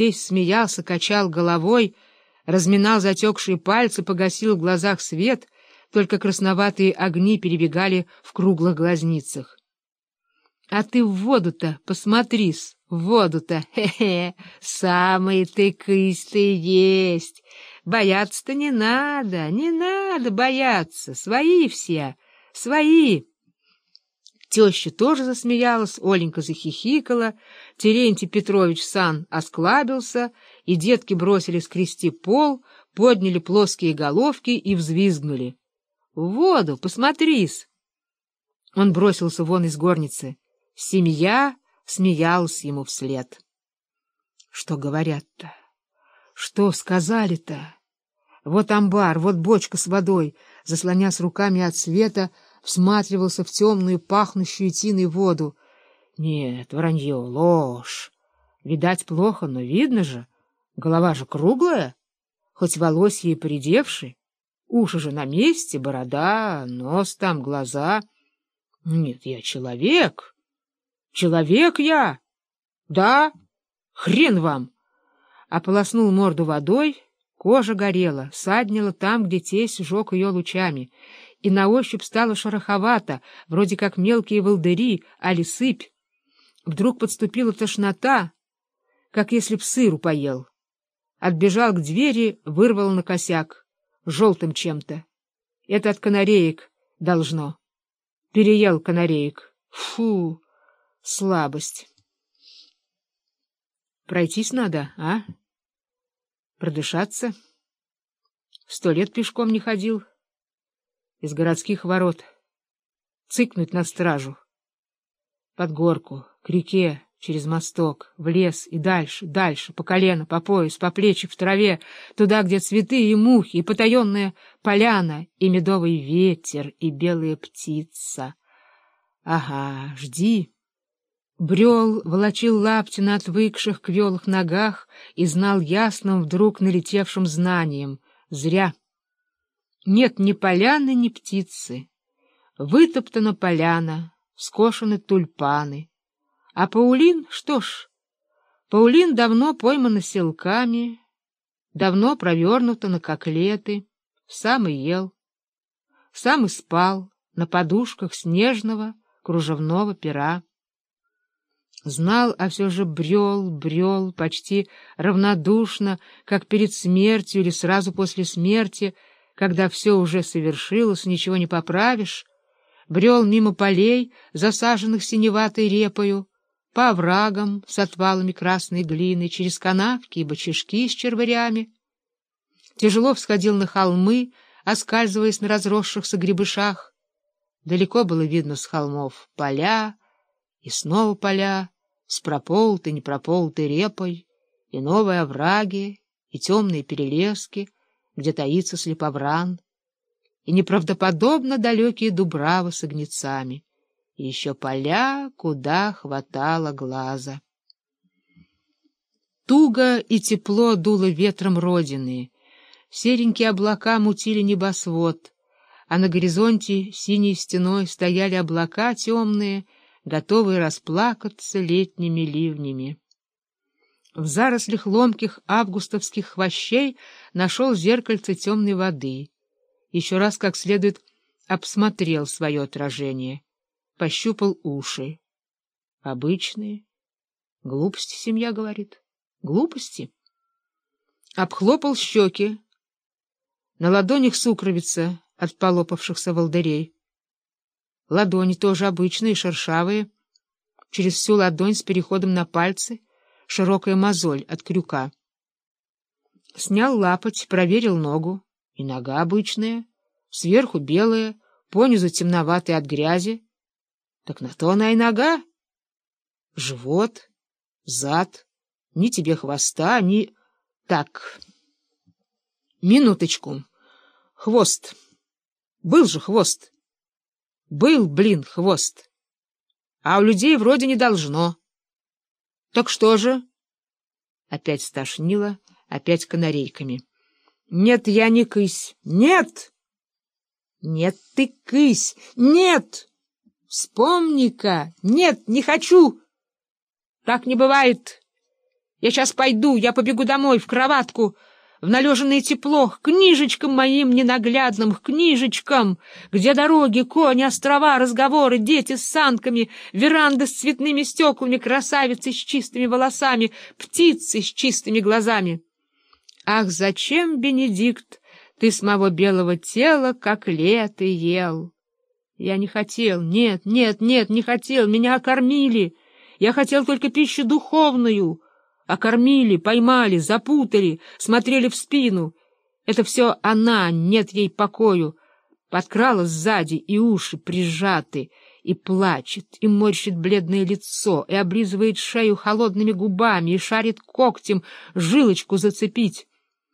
Тесть смеялся, качал головой, разминал затекшие пальцы, погасил в глазах свет, только красноватые огни перебегали в круглых глазницах. — А ты в воду-то посмотри-с, в воду-то, хе-хе, самый ты кыстый есть. Бояться-то не надо, не надо бояться, свои все, свои. Теща тоже засмеялась, Оленька захихикала, Терентий Петрович сан осклабился, и детки бросили скрести пол, подняли плоские головки и взвизгнули. — В воду, посмотрись! Он бросился вон из горницы. Семья смеялась ему вслед. Что говорят-то? Что сказали-то? Вот амбар, вот бочка с водой, заслонясь руками от света, — всматривался в темную, пахнущую тиной воду. Нет, вранье, ложь. Видать плохо, но видно же. Голова же круглая, хоть волосье и поредевшие. Уши же на месте, борода, нос там, глаза. Нет, я человек. Человек я. Да, хрен вам. Ополоснул морду водой, кожа горела, саднила там, где тесть жег ее лучами, и на ощупь стало шероховато, вроде как мелкие волдыри, али сыпь. Вдруг подступила тошнота, как если б сыру поел. Отбежал к двери, вырвал на косяк, желтым чем-то. Это от канареек должно. Переел канареек. Фу, слабость. Пройтись надо, а? Продышаться? Сто лет пешком не ходил из городских ворот, цыкнуть на стражу. Под горку, к реке, через мосток, в лес и дальше, дальше, по колено, по пояс, по плечи, в траве, туда, где цветы и мухи, и потаенная поляна, и медовый ветер, и белая птица. Ага, жди. Брел, волочил лапти на отвыкших квелых ногах и знал ясным вдруг налетевшим знанием. Зря. Нет ни поляны, ни птицы. Вытоптана поляна, скошены тульпаны. А Паулин, что ж, Паулин давно поймана селками, давно провернута на коклеты, сам и ел, сам и спал на подушках снежного кружевного пера. Знал, а все же брел, брел, почти равнодушно, как перед смертью или сразу после смерти — когда все уже совершилось, ничего не поправишь, брел мимо полей, засаженных синеватой репою, по оврагам с отвалами красной глины, через канавки и бочишки с червырями. Тяжело всходил на холмы, оскальзываясь на разросшихся гребышах. Далеко было видно с холмов поля и снова поля, с прополтой, непрополтой репой, и новые овраги, и темные перелески — где таится слеповран, и неправдоподобно далекие дубравы с огнецами, и еще поля, куда хватало глаза. Туго и тепло дуло ветром родины, серенькие облака мутили небосвод, а на горизонте синей стеной стояли облака темные, готовые расплакаться летними ливнями. В зарослях ломких августовских хвощей нашел зеркальце темной воды. Еще раз как следует обсмотрел свое отражение, пощупал уши. Обычные. Глупости, семья говорит. Глупости. Обхлопал щеки. На ладонях сукровица от полопавшихся волдырей. Ладони тоже обычные, шершавые. Через всю ладонь с переходом на пальцы — широкая мозоль от крюка. Снял лапоть, проверил ногу. И нога обычная, сверху белая, понизу темноватая от грязи. Так на то она и нога. Живот, зад, ни тебе хвоста, ни... Так, минуточку. Хвост. Был же хвост. Был, блин, хвост. А у людей вроде не должно. — Так что же? Опять стошнило, опять канарейками. — Нет, я не кысь. Нет! — Нет, ты кысь. Нет! Вспомни-ка. Нет, не хочу. Так не бывает. Я сейчас пойду, я побегу домой, в кроватку, в належанное тепло, к книжечкам моим ненаглядным, к книжечкам, где дороги, кони, острова, разговоры, дети с санками, веранды с цветными стеклами, красавицы с чистыми волосами, птицы с чистыми глазами. Ах, зачем, Бенедикт, ты с моего белого тела, как лето ел? Я не хотел, нет, нет, нет, не хотел, меня кормили. Я хотел только пищу духовную, Окормили, поймали, запутали, смотрели в спину. Это все она, нет ей покою. Подкралась сзади, и уши прижаты, и плачет, и морщит бледное лицо, и облизывает шею холодными губами, и шарит когтем жилочку зацепить.